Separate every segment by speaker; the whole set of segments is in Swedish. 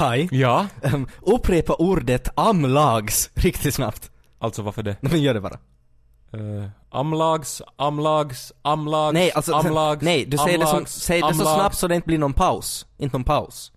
Speaker 1: Kai,
Speaker 2: Ja?
Speaker 1: um, upprepa ordet amlags riktigt snabbt.
Speaker 2: Alltså varför det?
Speaker 1: Nej men gör det bara.
Speaker 2: Uh, amlags, amlags, amlags,
Speaker 1: Nej, alltså,
Speaker 2: amlags,
Speaker 1: nej, du säger det, som,
Speaker 2: amlags,
Speaker 1: säg det så
Speaker 2: amlags,
Speaker 1: snabbt så det inte blir någon paus. Inte någon paus.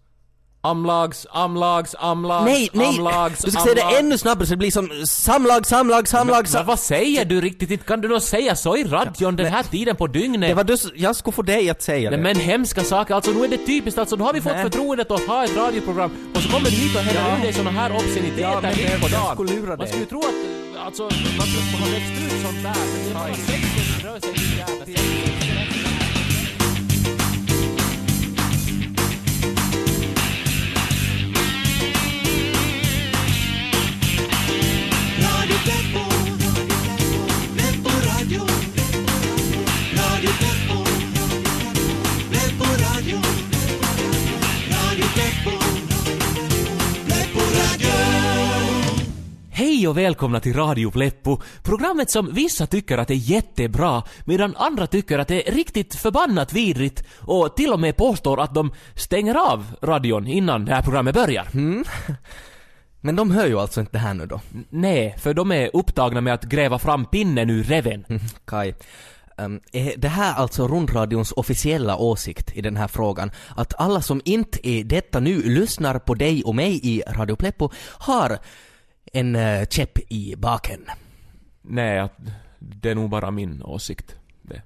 Speaker 2: Amlags, amlags, amlags,
Speaker 1: nej, nej!
Speaker 2: amlags,
Speaker 1: du ska säga det
Speaker 2: amlags.
Speaker 1: ännu snabbare så det blir som samlag, samlag, samlag,
Speaker 2: Men vad säger du riktigt? Inte kan du nog säga så i radion den här tiden på dygnet?
Speaker 1: Det var du, jag skulle få dig att säga
Speaker 2: Nej
Speaker 1: det.
Speaker 2: men hemska saker, alltså nu är det typiskt alltså, nu har vi fått
Speaker 1: Nej.
Speaker 2: förtroendet att ha ett radioprogram och så kommer du hit och häller
Speaker 1: Ja.
Speaker 2: ur dig såna här obsceniteter
Speaker 1: Ja,
Speaker 2: mitt på dagen.
Speaker 1: skulle lura
Speaker 2: Man skulle ju tro att, alltså, man skulle ha växt ut sånt där, men det är bara som rör sig jävla och välkomna till Radio Pleppo, programmet som vissa tycker att är jättebra medan andra tycker att det är riktigt förbannat vidrigt och till och med påstår att de stänger av radion innan det här programmet börjar.
Speaker 1: Men de hör ju alltså inte det här nu då.
Speaker 2: Nej, för de är upptagna med att gräva fram pinnen ur reven.
Speaker 1: Kai. Um, är det här alltså rundradions officiella åsikt i den här frågan? Att alla som inte är detta nu lyssnar på dig och mig i Radio Pleppo har en uh, käpp i baken.
Speaker 2: Nej, det är nog bara min åsikt. Det.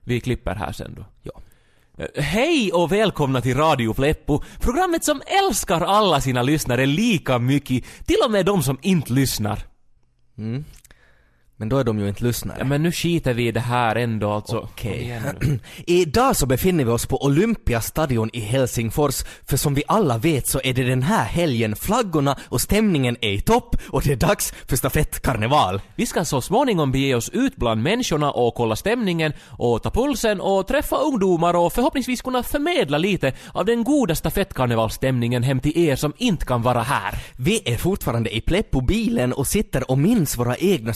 Speaker 2: Vi klipper här sen då.
Speaker 1: Ja.
Speaker 2: Eh, Hej och välkomna till Radio Pleppo, programmet som älskar alla sina lyssnare lika mycket, till och med de som inte lyssnar.
Speaker 1: Men då är de ju inte lyssnare.
Speaker 2: Ja, men nu skiter vi i det här ändå alltså.
Speaker 1: Okej.
Speaker 2: Nu.
Speaker 1: Idag så befinner vi oss på Olympiastadion i Helsingfors, för som vi alla vet så är det den här helgen flaggorna och stämningen är i topp och det är dags för stafettkarneval.
Speaker 2: Vi ska så småningom bege oss ut bland människorna och kolla stämningen och ta pulsen och träffa ungdomar och förhoppningsvis kunna förmedla lite av den goda stafettkarnevalstämningen hem till er som inte kan vara här.
Speaker 1: Vi är fortfarande i Pleppo-bilen och sitter och minns våra egna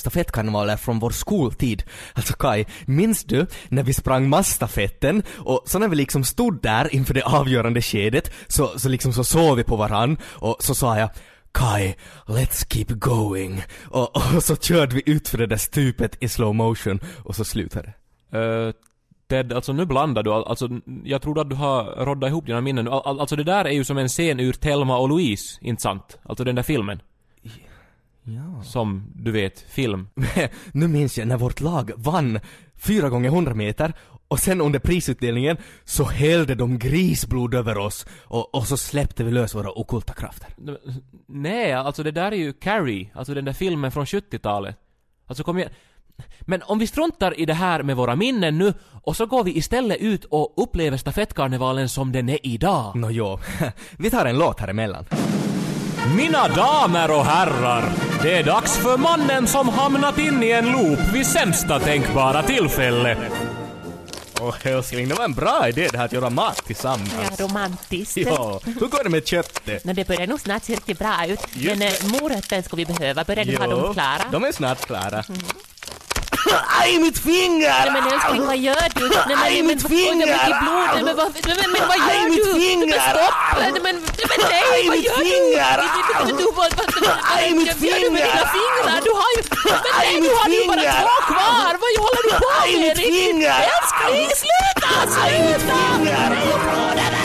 Speaker 1: stafettkarnevaler från vår skoltid. Alltså Kai, minns du när vi sprang massstafetten och så när vi liksom stod där inför det avgörande skedet så, så liksom så såg vi på varann och så sa jag Kai, let's keep going. Och, och så körde vi ut för det där stupet i slow motion och så slutade det.
Speaker 2: Uh, Ted, alltså nu blandar du, alltså jag tror att du har roddat ihop dina minnen. Al- alltså det där är ju som en scen ur Thelma och Louise, inte sant? Alltså den där filmen.
Speaker 1: Ja.
Speaker 2: Som, du vet, film.
Speaker 1: nu minns jag när vårt lag vann fyra gånger 100 meter och sen under prisutdelningen så hällde de grisblod över oss och, och så släppte vi lös våra okulta krafter.
Speaker 2: Nej, alltså det där är ju Carrie, alltså den där filmen från 70-talet. Alltså kom igen. Men om vi struntar i det här med våra minnen nu och så går vi istället ut och upplever stafettkarnevalen som den är idag.
Speaker 1: Nå jo, vi tar en låt här emellan.
Speaker 2: Mina damer och herrar, det är dags för mannen som hamnat in i en loop vid sämsta tänkbara tillfälle.
Speaker 1: Åh älskling, det var en bra idé det här att göra mat tillsammans.
Speaker 3: Ja, romantiskt.
Speaker 1: Ja, hur går det med köttet?
Speaker 3: Nå, det börjar nog snart se riktigt bra ut. Men eh, morötter ska vi behöva. Börjar du ha dem klara?
Speaker 1: De är snart klara. Aj, mitt finger!
Speaker 3: Nej men älskling, vad gör du? Nej, men,
Speaker 1: Aj, mitt
Speaker 3: oj,
Speaker 1: finger!
Speaker 3: mycket blod. Nej, men, vad, nej, men, vad
Speaker 1: Aj,
Speaker 3: gör
Speaker 1: mitt
Speaker 3: du?
Speaker 1: finger!
Speaker 3: Men stopp! Nej, men, nej, men nej,
Speaker 1: Aj,
Speaker 3: vad
Speaker 1: mitt
Speaker 3: gör
Speaker 1: finger!
Speaker 3: du? Du, du, du, vad, vad,
Speaker 1: Aj, mitt
Speaker 3: vad gör du med dina
Speaker 1: finger!
Speaker 3: fingrar? Du har ju... Men
Speaker 1: Aj,
Speaker 3: nej, du
Speaker 1: mitt
Speaker 3: har ju bara
Speaker 1: finger!
Speaker 3: två kvar! Vad håller du på
Speaker 1: Aj,
Speaker 3: med?
Speaker 1: mitt
Speaker 3: Riktigt?
Speaker 1: finger!
Speaker 3: Älskling, sluta!
Speaker 1: Aj, mitt
Speaker 3: Sluta!
Speaker 1: finger!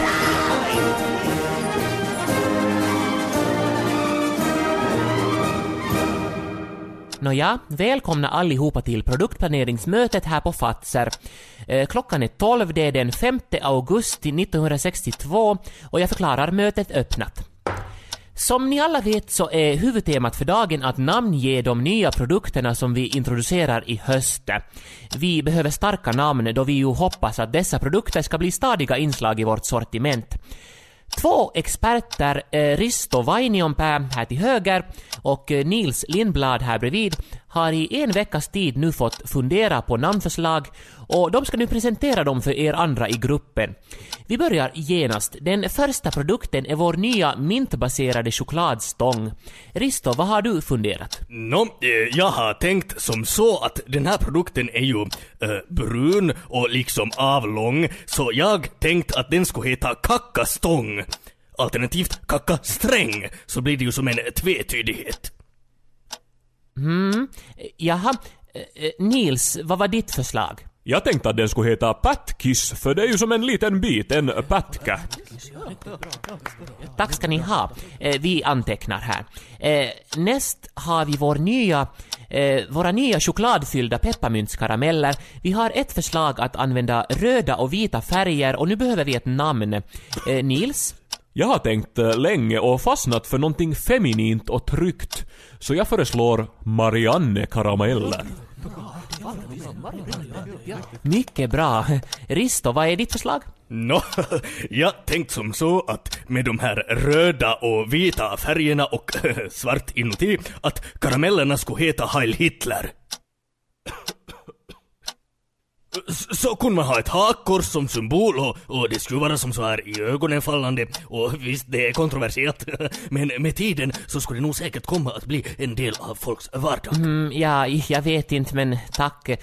Speaker 2: Nåja, välkomna allihopa till produktplaneringsmötet här på Fatser. Eh, klockan är 12, det är den 5 augusti 1962 och jag förklarar mötet öppnat. Som ni alla vet så är huvudtemat för dagen att namnge de nya produkterna som vi introducerar i höst. Vi behöver starka namn då vi ju hoppas att dessa produkter ska bli stadiga inslag i vårt sortiment. Två experter, eh, Risto Vainionpää här till höger och eh, Nils Lindblad här bredvid, har i en veckas tid nu fått fundera på namnförslag och de ska nu presentera dem för er andra i gruppen. Vi börjar genast. Den första produkten är vår nya mintbaserade chokladstång. Risto, vad har du funderat?
Speaker 1: Nå, no, jag har tänkt som så att den här produkten är ju äh, brun och liksom avlång, så jag tänkt att den skulle heta kackastång.
Speaker 4: Alternativt kacka sträng, så blir det ju som en tvetydighet.
Speaker 3: Mm. Jaha, eh, eh, Nils, vad var ditt förslag?
Speaker 2: Jag tänkte att den skulle heta Patkiss, för det är ju som en liten bit, en patcat.
Speaker 3: Tack ska ni ha. Eh, vi antecknar här. Näst har vi vår nya, våra nya chokladfyllda pepparmyntskarameller. Vi har ett förslag att använda röda och vita färger och nu behöver vi ett namn. Nils?
Speaker 2: Jag har tänkt länge och fastnat för någonting feminint och tryggt. Så jag föreslår Marianne Karameller.
Speaker 3: Mycket bra. Risto, vad är ditt förslag?
Speaker 4: Nå, jag tänkt som så att med de här röda och vita färgerna och svart inuti, att karamellerna skulle heta Heil Hitler. Så kunde man ha ett hakkors som symbol och, och det skulle vara som så här i ögonen fallande och visst det är kontroversiellt men med tiden så skulle det nog säkert komma att bli en del av folks vardag.
Speaker 3: Mm, ja, jag vet inte, men tack. Eh,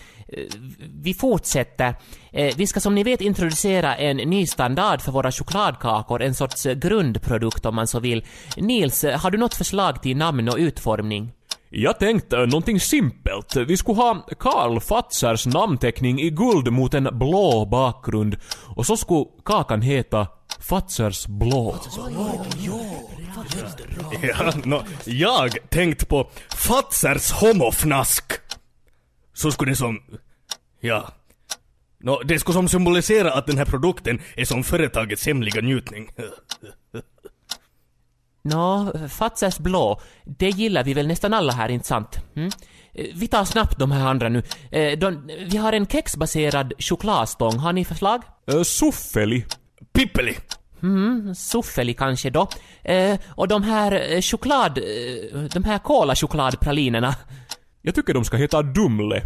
Speaker 3: vi fortsätter. Eh, vi ska som ni vet introducera en ny standard för våra chokladkakor, en sorts grundprodukt om man så vill. Nils, har du något förslag till namn och utformning?
Speaker 2: Jag tänkte eh, någonting simpelt. Vi skulle ha Karl Fatsers namnteckning i guld mot en blå bakgrund. Och så skulle kakan heta Fatsers blå.
Speaker 4: Ja, nå, jag tänkt på Fatsers homofnask. Så skulle det som... Ja. No, det skulle som symbolisera att den här produkten är som företagets hemliga njutning.
Speaker 3: Nå, Fatzers blå, det gillar vi väl nästan alla här, inte sant? Mm? Vi tar snabbt de här andra nu. Eh, De, vi har en kexbaserad chokladstång, har ni förslag?
Speaker 2: Uh, Suffeli.
Speaker 4: Pippeli!
Speaker 3: Mm, Suffeli kanske då. Eh, och de här choklad... De här kolachokladpralinerna.
Speaker 2: Jag tycker de ska heta Dumle.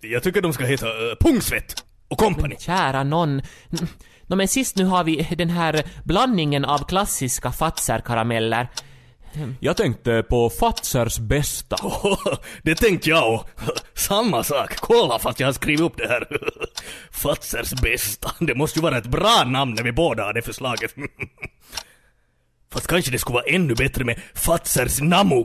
Speaker 4: Jag tycker de ska heta uh, Pungsvett och company.
Speaker 3: Kära någon. No, Nå men sist nu har vi den här blandningen av klassiska Fazer-karameller.
Speaker 2: Jag tänkte på Fatzers bästa.
Speaker 4: det tänkte jag och Samma sak. Kolla fast jag har skrivit upp det här. Fatzers bästa. Det måste ju vara ett bra namn när vi båda har det förslaget. Fast kanske det skulle vara ännu bättre med Fatzers Namu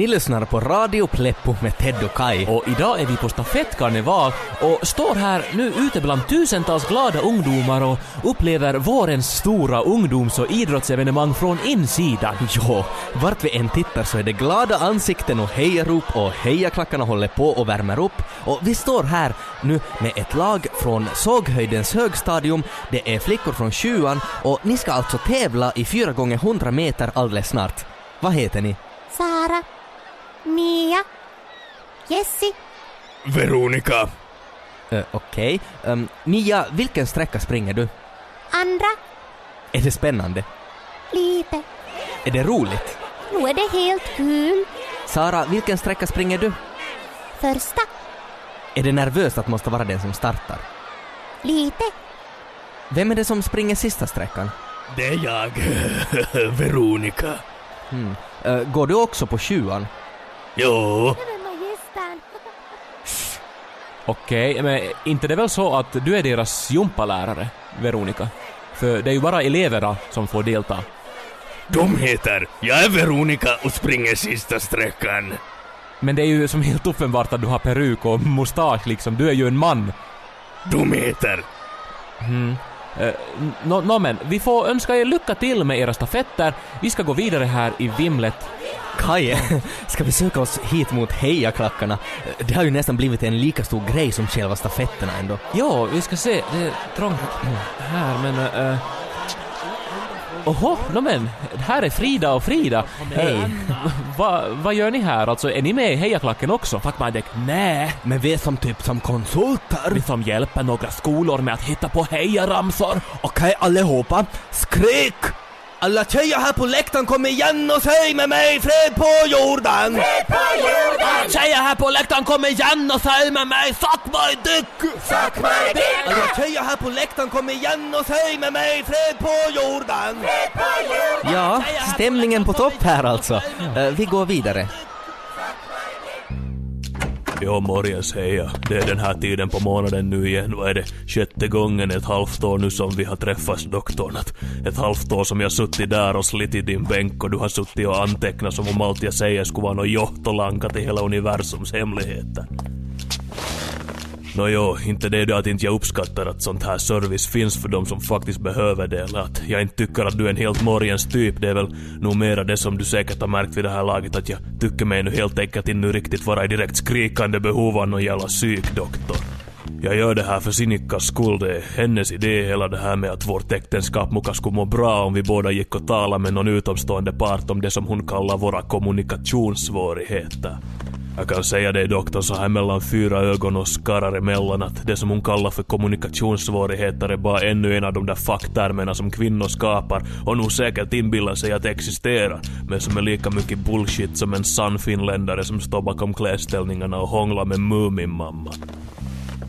Speaker 4: Ni lyssnar på Radio Pleppo med Ted och Kai.
Speaker 2: Och idag är vi på stafettkarneval och står här nu ute bland tusentals glada ungdomar och upplever vårens stora ungdoms och idrottsevenemang från insidan.
Speaker 4: Jo, vart vi än tittar så är det glada ansikten och hejarop och hejaklackarna håller på och värmer upp. Och vi står här nu med ett lag från Såghöjdens högstadium, det är flickor från sjuan och ni ska alltså tävla i 4 gånger 100 meter alldeles snart. Vad heter ni?
Speaker 5: Sara. Mia. Jessi.
Speaker 4: Veronica. Uh, Okej. Ehm, Mia, vilken sträcka springer du?
Speaker 5: Andra.
Speaker 4: Är det spännande?
Speaker 5: Lite.
Speaker 4: Är det roligt?
Speaker 5: Nu är det helt kul.
Speaker 4: Sara, vilken sträcka springer du?
Speaker 5: Första.
Speaker 4: Är det nervöst att måste vara den som startar?
Speaker 5: Lite.
Speaker 4: Vem är det som springer sista sträckan? Det är jag, Veronica. Hmm. Eh, går du också på sjuan? Jo.
Speaker 2: Okej, men inte det är väl så att du är deras gympalärare, Veronica? För det är ju bara eleverna som får delta.
Speaker 4: De heter Jag är Veronica och springer sista sträckan.
Speaker 2: Men det är ju som helt uppenbart att du har peruk och mustasch liksom, du är ju en man.
Speaker 4: De heter
Speaker 2: Eh, Nå nå men, vi får önska er lycka till med era stafetter. Vi ska gå vidare här i vimlet.
Speaker 4: Kaj, ska vi söka oss hit mot hejaklackarna? Det har ju nästan blivit en lika stor grej som själva stafetterna ändå.
Speaker 2: Ja, vi ska se, det är trångt här men... Uh, Oho, nå men, här är Frida och Frida.
Speaker 3: Hej.
Speaker 2: Eh, Vad vad gör ni här? Alltså, är ni med i hejaklacken också?
Speaker 3: Fuck my dick. Nej.
Speaker 4: Men vi är som typ som konsulter.
Speaker 2: Vi som hjälper några skolor med att hitta på hejaramsor.
Speaker 4: Okej allihopa, skrik!
Speaker 1: Alla tjejer här på läktaren kom igen och säg med mig fred på jorden! Fred på jorden! Tjejer här på läktaren kom igen och säg med mig suck my dick! Suck my dick! Alla tjejer här på läktaren kom igen och säg med mig fred på jorden! Fred på jorden! Ja, stämningen på topp här alltså. Eh, vi går vidare.
Speaker 6: Jo, morgens heja. Det är den här tiden på månaden nu igen. Vad är det? Sjätte gången ett halvt år nu som vi har träffats doktorn. Ett halvt år som jag suttit där och slitit din bänk och du har suttit och antecknat som om allt jag säger skulle vara någon johtolanka till hela universums hemligheter. Nåjo, inte det då att inte jag uppskattar att sånt här service finns för de som faktiskt behöver det eller att jag inte tycker att du är en helt morgens typ. Det är väl nog mera det som du säkert har märkt vid det här laget att jag tycker mig nu helt enkelt inte riktigt vara i direkt skrikande behov av någon jävla psykdoktor. Jag gör det här för Sinikkas skull, det är hennes idé hela det här med att vårt äktenskap muka skulle må bra om vi båda gick och talade med någon utomstående part om det som hon kallar våra kommunikationssvårigheter. Jag kan säga dig doktorn så här mellan fyra ögon och skarrar emellan att det som hon kallar för kommunikationssvårigheter är bara ännu en av de där facktermerna som kvinnor skapar och nog säkert inbillar sig att existera men som är lika mycket bullshit som en sann finländare som står bakom klädställningarna och hånglar med Mumin-mamma.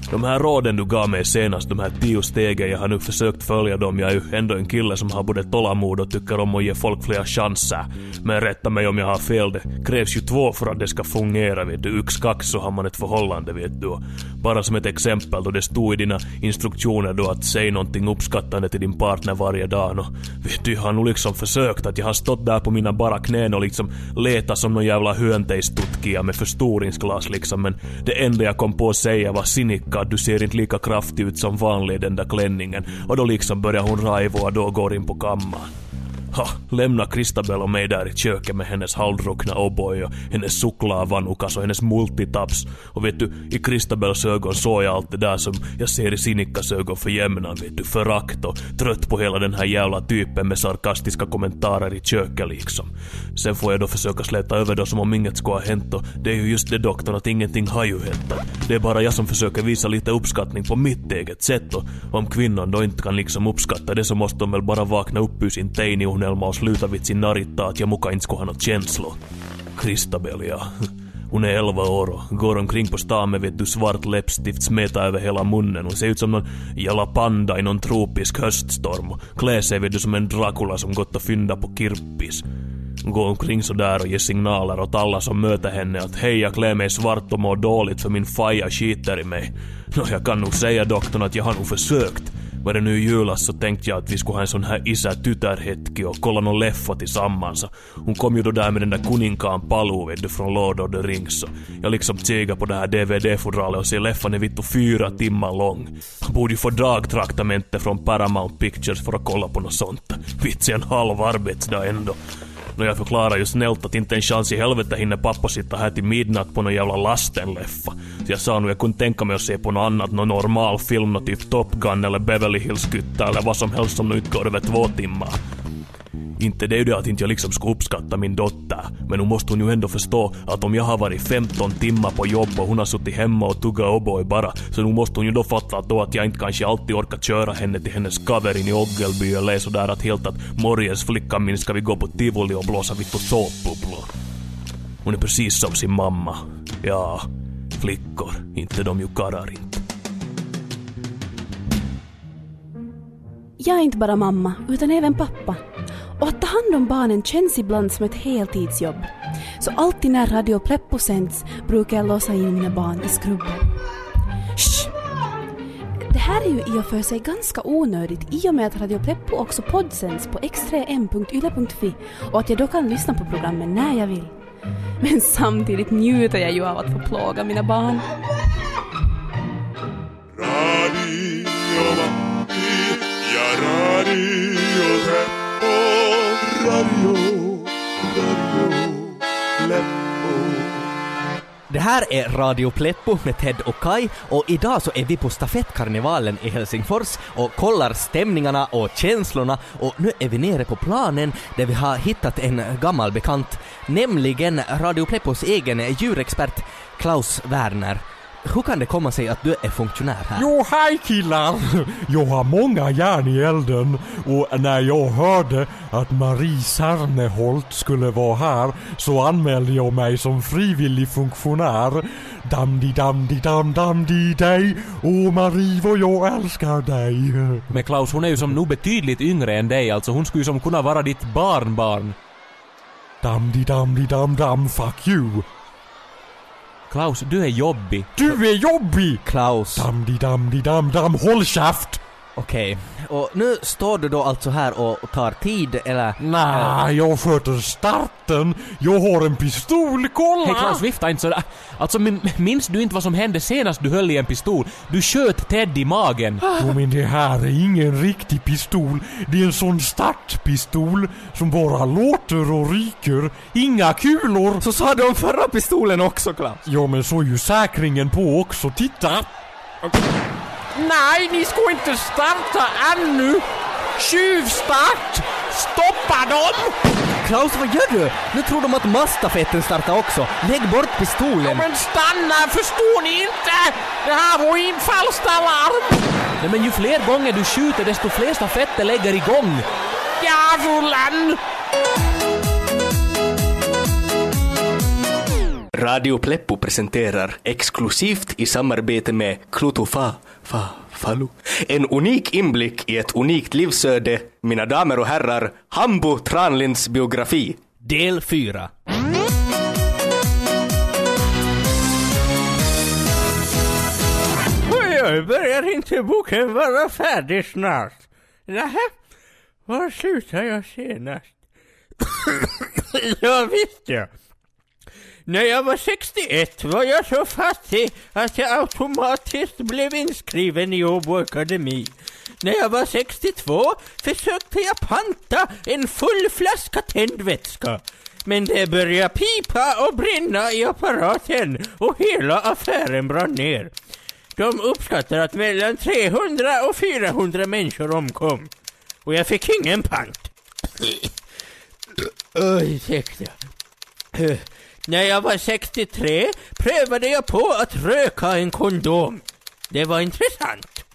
Speaker 6: De här råden du gav mig senast, de här tio stegen, jag har nu försökt följa dem. Jag är ju ändå en kille som har både tålamod och tycker om att ge folk fler chanser. Men rätta mig om jag har fel, det krävs ju två för att det ska fungera vet du. Yx-kax så har man ett förhållande vet du. Bara som ett exempel då det stod i dina instruktioner då att säg någonting uppskattande till din partner varje dag. Och vet du, jag har nog liksom försökt att jag har stått där på mina bara knän och liksom letat som någon jävla hyönteistutkija med förstoringsglas liksom. Men det enda jag kom på att säga var Sinikka, du ser inte lika kraftig ut som vanlig i den där klänningen. Och då liksom börjar hon raivoa, och då går in på kammaren. Ha, lämna Kristabel och mig där i köket med hennes halvdruckna O'boy och hennes chokladvanukas och hennes multitaps. Och vet du, i Kristabels ögon såg jag allt det där som jag ser i Sinikkas ögon för jämnan, vet du. Förakt och trött på hela den här jävla typen med sarkastiska kommentarer i köket liksom. Sen får jag då försöka släta över då som om inget skulle ha hänt och det är ju just det doktorn att ingenting har ju hänt. Det är bara jag som försöker visa lite uppskattning på mitt eget sätt och om kvinnan då inte kan liksom uppskatta det så måste de väl bara vakna upp ur sin teini och sluta lyytävitsin sin ja jag muka inte skulle ha något Hon är 11 år och går omkring på stan med vet du svart läppstift smeta över hela munnen. Hon ser ut som någon jalla panda i någon tropisk höststorm och klär sig vet du som en Dracula som gått och fyndat på kirppis. Hon går omkring sådär och ger signaler åt alla som möter henne att hej jag klär mig svart och mår dåligt för min faja skiter i mig. Nå, jag kan nog säga doktorn att jag har nog försökt. Var det nu i julas så tänkte jag att vi skulle ha en sån här isä-tytär-hetki och kolla någon leffa tillsammans. Hon kom ju då där med den där kuninkaan paluu vet du från Lord of the Rings. Så jag liksom tigar på det här DVD-fodralet och ser leffan är vittu fyra timmar lång. Han borde ju få dragtraktamente från Paramount Pictures för att kolla på något sånt. Vits en halv arbetsdag ändå. När jag förklarar ju snällt att inte en chans i helvete hinner pappa sitta här till midnatt på någon jävla lastenleffa. Så jag sa nog jag kunde tänka mig att se på något annat, någon normal film, något typ Top Gun eller Beverly Hills Kutta eller vad som helst som nu inte går över två timmar. Inte det är ju det att inte jag liksom ska uppskatta min dotter, men nu måste hon ju ändå förstå att om jag har varit 15 timmar på jobb och hon har suttit hemma och tuggat O'boy bara, så nu måste hon ju då fatta att då att jag inte kanske alltid orkar köra henne till hennes kaverin i Oggelby eller sådär att helt att morgens flickan min ska vi gå på tivoli och blåsa vitt på såpbubblor. Hon är precis som sin mamma. Ja, flickor, inte de ju karrar inte.
Speaker 7: Jag är inte bara mamma, utan även pappa. Och att ta hand om barnen känns ibland som ett heltidsjobb. Så alltid när Radio Pleppo sänds brukar jag låsa in mina barn i skrubben. Shh! Det här är ju i och för sig ganska onödigt i och med att Radio Pleppo också poddsänds på x3m.yle.fi och att jag då kan lyssna på programmen när jag vill. Men samtidigt njuter jag ju av att få plåga mina barn.
Speaker 8: Radio Radio, Radio Pleppo.
Speaker 1: Det här är Radio Pleppo med Ted och Kai och idag så är vi på stafettkarnevalen i Helsingfors och kollar stämningarna och känslorna och nu är vi nere på planen där vi har hittat en gammal bekant, nämligen Radio Pleppos egen djurexpert Klaus Werner hur kan det komma sig att du är funktionär här?
Speaker 9: Jo, hej killar! Jag har många järn i elden och när jag hörde att Marie Serneholt skulle vara här så anmälde jag mig som frivillig funktionär. Damdi damdi dam damdi dig, åh Marie vad jag älskar dig.
Speaker 2: Men Klaus, hon är ju som nog betydligt yngre än dig, alltså hon skulle ju som kunna vara ditt barnbarn.
Speaker 9: Damdi damdi dam dam, fuck you.
Speaker 2: Klaus, du är jobbig.
Speaker 9: Du är jobbig!
Speaker 1: Klaus.
Speaker 9: Damdi damdi dam dam, håll käft!
Speaker 1: Okej. Och nu står du då alltså här och, och tar tid, eller?
Speaker 9: Nej, jag sköter starten. Jag har en pistol, kolla!
Speaker 2: Hej Klaus, vifta inte sådär. Alltså min- minns du inte vad som hände senast du höll i en pistol? Du sköt Ted i magen.
Speaker 9: Jo men det här är ingen riktig pistol. Det är en sån startpistol som bara låter och ryker. Inga kulor.
Speaker 1: Så sa du om förra pistolen också, Klaus.
Speaker 9: Ja men så är ju säkringen på också, titta!
Speaker 10: Nej, ni ska inte starta ännu! Tjuvstart! Stoppa dem!
Speaker 1: Klaus, vad gör du? Nu tror de att masstafetten startar också. Lägg bort pistolen.
Speaker 10: Men stanna, förstår ni inte? Det här var infallsalarm!
Speaker 2: Nej men ju fler gånger du skjuter desto fler stafetter lägger igång.
Speaker 10: Djävulen!
Speaker 1: Radio Pleppo presenterar exklusivt i samarbete med Klutofa, fa, Falu. En unik inblick i ett unikt livsöde, mina damer och herrar, Hambo Tranlinds biografi. Del 4.
Speaker 10: Oj, oj, börjar inte boken vara färdig snart? Nähä? Var slutade jag senast? ja, visst ja. När jag var 61 var jag så fattig att jag automatiskt blev inskriven i Åbo Akademi. När jag var 62 försökte jag panta en full flaska tändvätska. Men det började pipa och brinna i apparaten och hela affären brann ner. De uppskattar att mellan 300 och 400 människor omkom. Och jag fick ingen pant. Ursäkta. När jag var 63 prövade jag på att röka en kondom. Det var intressant.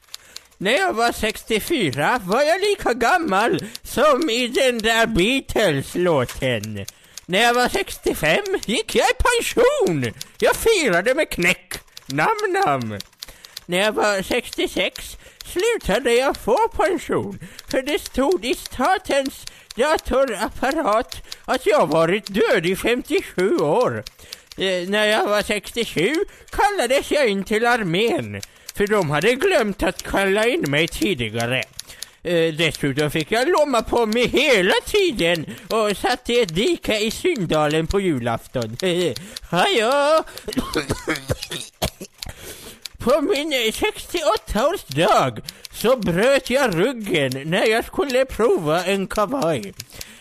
Speaker 10: När jag var 64 var jag lika gammal som i den där Beatles-låten. När jag var 65 gick jag i pension. Jag firade med knäck. Nam nam. När jag var 66 slutade jag få pension för det stod i statens datorapparat att jag varit död i 57 år. Eh, när jag var 67 kallades jag in till armén för de hade glömt att kalla in mig tidigare. Eh, dessutom fick jag lomma på mig hela tiden och satt i ett dike i Syndalen på julafton. Hajå! På min 68-årsdag så bröt jag ryggen när jag skulle prova en kavaj.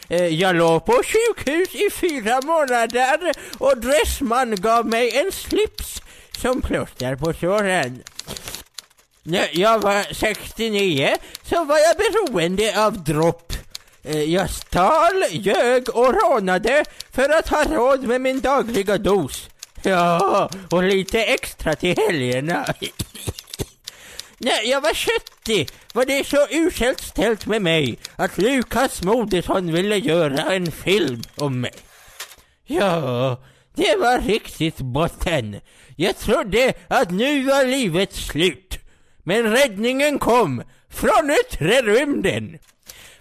Speaker 10: Eh, jag låg på sjukhus i fyra månader och Dressman gav mig en slips som plåster på såren. När jag var 69 så var jag beroende av dropp. Eh, jag stal, ljög och rånade för att ha råd med min dagliga dos. Ja, och lite extra till helgerna. När jag var 70 var det så uselt ställt med mig att Lukas Moodysson ville göra en film om mig. Ja, det var riktigt botten. Jag trodde att nu var livet slut. Men räddningen kom från yttre rymden.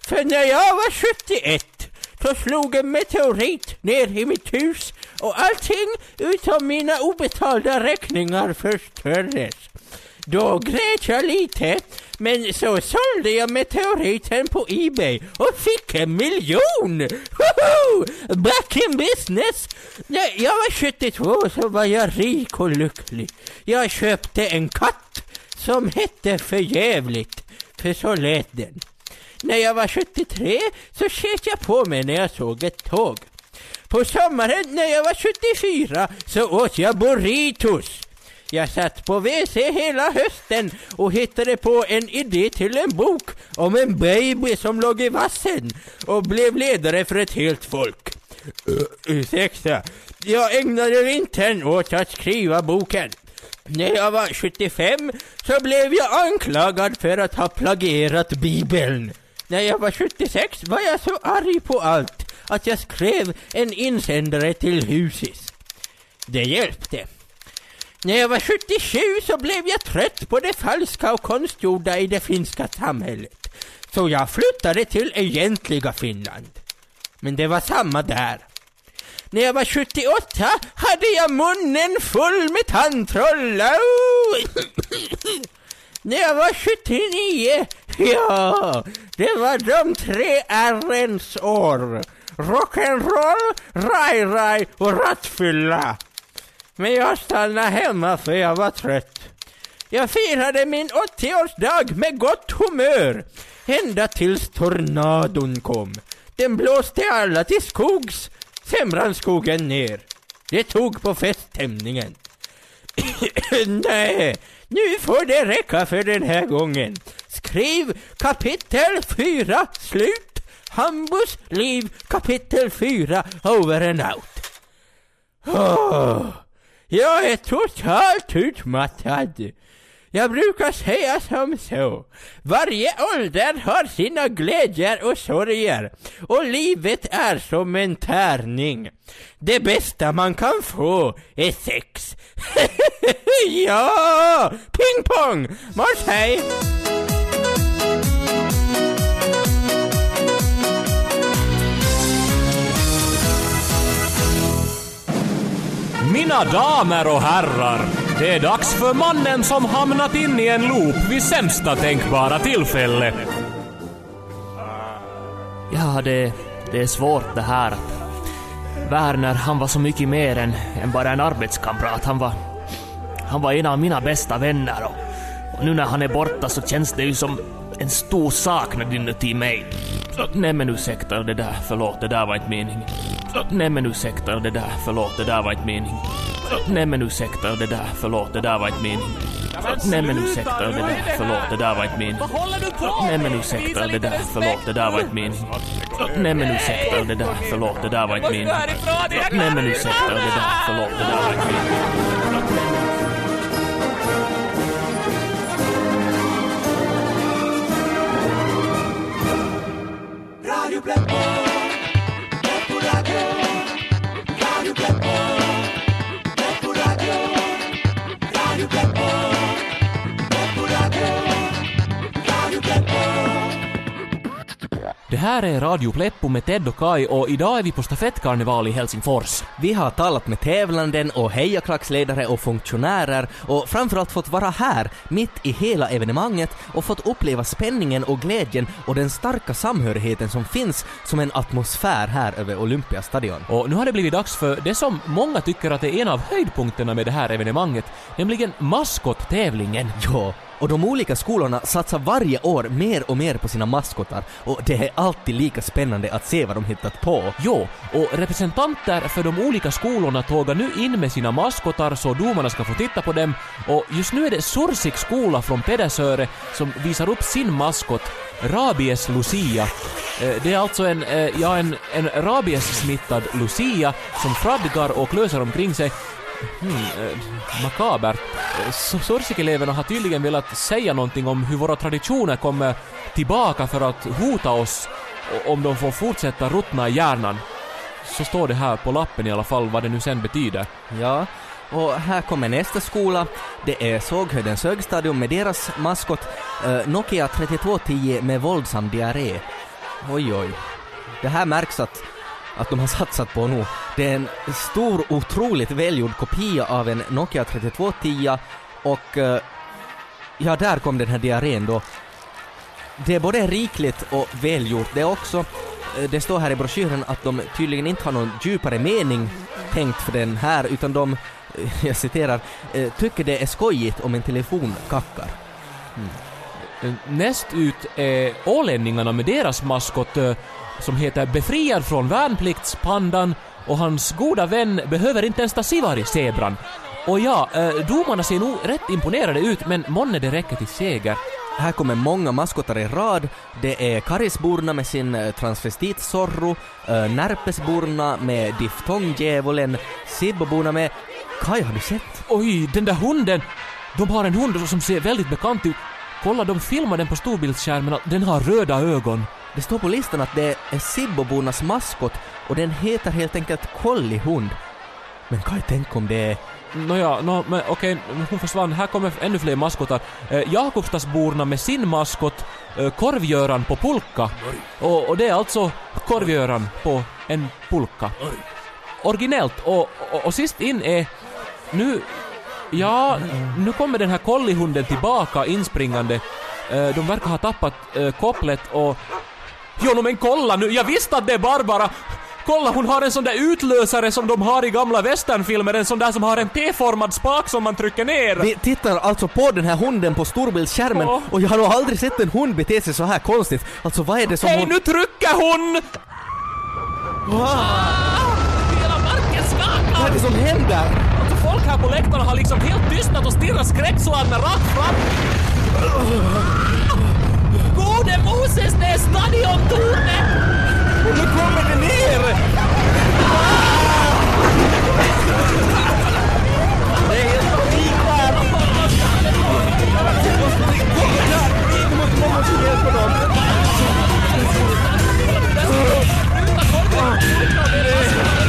Speaker 10: För när jag var 71 så slog en meteorit ner i mitt hus och allting utom mina obetalda räkningar förstördes. Då grät jag lite, men så sålde jag meteoriten på Ebay och fick en miljon! Woho! Back in business! När jag var 72 så var jag rik och lycklig. Jag köpte en katt som hette Förjävligt, för så lät den. När jag var 73 så sket jag på mig när jag såg ett tåg. På sommaren när jag var 74 så åt jag burritos. Jag satt på WC hela hösten och hittade på en idé till en bok om en baby som låg i vassen och blev ledare för ett helt folk. Uh, ursäkta, jag ägnade vintern åt att skriva boken.
Speaker 1: När jag var 75 så blev jag anklagad för att ha plagierat Bibeln. När jag var 76 var jag så arg på allt att jag skrev en insändare till Husis. Det hjälpte. När jag var 77 så blev jag trött på det falska och konstgjorda i det finska samhället. Så jag flyttade till egentliga Finland. Men det var samma där. När jag var 78 hade jag munnen full med tandtroll. När jag var 79, ja, det var de tre ärrens år. Rock'n'roll, raj-raj och rattfylla. Men jag stannade hemma för jag var trött. Jag firade min 80-årsdag med gott humör. Ända tills tornadon kom. Den blåste alla till skogs. Sen brann skogen ner. Det tog på feststämningen. Nej, nu får det räcka för den här gången. Skriv kapitel 4, slut. Hambus liv, kapitel 4, over and out. Oh, jag är totalt utmattad. Jag brukar säga som så. Varje ålder har sina glädjer och sorger. Och livet är som en tärning. Det bästa man kan få är sex. ja! Ping pong! Hej!
Speaker 6: Mina damer och herrar, det är dags för mannen som hamnat in i en loop vid sämsta tänkbara tillfälle.
Speaker 2: Ja, det, det är svårt det här. Werner, han var så mycket mer än, än bara en arbetskamrat. Han var, han var en av mina bästa vänner och, och nu när han är borta så känns det ju som en stor saknad inuti mig. Nej men ursäkta det där, förlåt, det där var inte meningen. Nej men ursäkta det där, förlåt, det där var inte meningen. Nej men ursäkta det där, förlåt, det där var inte meningen. Nej men ursäkta det där, förlåt, det där var inte meningen. Nej men ursäkta det där, förlåt, det där var inte meningen. Nej men ursäkta det där, förlåt, det där var inte meningen. Nej men ursäkta det där, förlåt, det där var inte meningen. Det här är Radio Pleppo med Ted och Kai och idag är vi på stafettkarneval i Helsingfors.
Speaker 1: Vi har talat med tävlanden och hejaklacksledare och funktionärer och framförallt fått vara här mitt i hela evenemanget och fått uppleva spänningen och glädjen och den starka samhörigheten som finns som en atmosfär här över Olympiastadion.
Speaker 2: Och nu har det blivit dags för det som många tycker att är en av höjdpunkterna med det här evenemanget, nämligen maskottävlingen.
Speaker 1: Ja, och de olika skolorna satsar varje år mer och mer på sina maskotar och det är alltid lika spännande att se vad de hittat på.
Speaker 2: Jo, och representanter för de olika skolorna tågar nu in med sina maskotar så domarna ska få titta på dem och just nu är det Sursik skola från Pedersöre som visar upp sin maskot Rabies Lucia. Eh, det är alltså en, eh, ja, en, en rabies-smittad Lucia som fradgar och klöser omkring sig. Hmm, eh, makabert. Eh, Sorsikeleverna har tydligen velat säga någonting om hur våra traditioner kommer tillbaka för att hota oss om de får fortsätta ruttna i hjärnan. Så står det här på lappen i alla fall, vad det nu sen betyder.
Speaker 1: Ja, och här kommer nästa skola. Det är Såghöjdens högstadium med deras maskot eh, Nokia 3210 med våldsam diarré. Oj, oj. Det här märks att, att de har satsat på nu. Det är en stor, otroligt välgjord kopia av en Nokia 3210 och eh, ja, där kom den här diarrén då. Det är både rikligt och välgjort. Det är också, eh, det står här i broschyren att de tydligen inte har någon djupare mening tänkt för den här, utan de, eh, jag citerar, tycker det är skojigt om en telefon kackar.
Speaker 2: Mm. Näst ut är ålänningarna med deras maskot eh, som heter Befriad från värnpliktspandan och hans goda vän behöver inte ens ta Sivari, zebran. Och ja, eh, domarna ser nog rätt imponerade ut men månne det räcker till seger.
Speaker 1: Här kommer många maskotar i rad. Det är Karisborna med sin eh, transvestit Zorro, Närpesborna med Diftonggdjävulen, Sibboborna med Kaj, har du sett?
Speaker 2: Oj, den där hunden! De har en hund som ser väldigt bekant ut. Kolla, de filmar den på storbildsskärmen. Den har röda ögon.
Speaker 1: Det står på listan att det är Sibbobornas maskot och den heter helt enkelt Kollihund. Men Kaj, tänk om det är...
Speaker 2: Nåja, no, men okej, hon försvann. Här kommer ännu fler maskotar. Eh, Jakobstadsborna med sin maskot, eh, Korvgöran på pulka. Och, och det är alltså Korvgöran på en pulka. Originellt. Och, och, och sist in är... Nu... Ja, nu kommer den här kollihunden tillbaka inspringande. Eh, de verkar ha tappat eh, kopplet och... Jo, no, men kolla nu! Jag visste att det är Barbara! Kolla, hon har en sån där utlösare som de har i gamla westernfilmer, en sån där som har en T-formad spak som man trycker ner.
Speaker 1: Vi tittar alltså på den här hunden på storbildsskärmen
Speaker 2: Ja.
Speaker 1: och jag har nog aldrig sett en hund bete sig så här konstigt. Alltså vad är det som
Speaker 2: Hej,
Speaker 1: hon...
Speaker 2: nu trycker hon! Hela marken skakar!
Speaker 1: Vad är det som händer?
Speaker 2: folk här på läktaren har liksom helt tystnat och stirrat skräckslagna rakt fram. Gode Moses, det är stadiontornet!
Speaker 1: Nu kommer det ner! Det är helt panik här! Vi måste komma och hjälpa dem!
Speaker 2: Den som sprutar korven i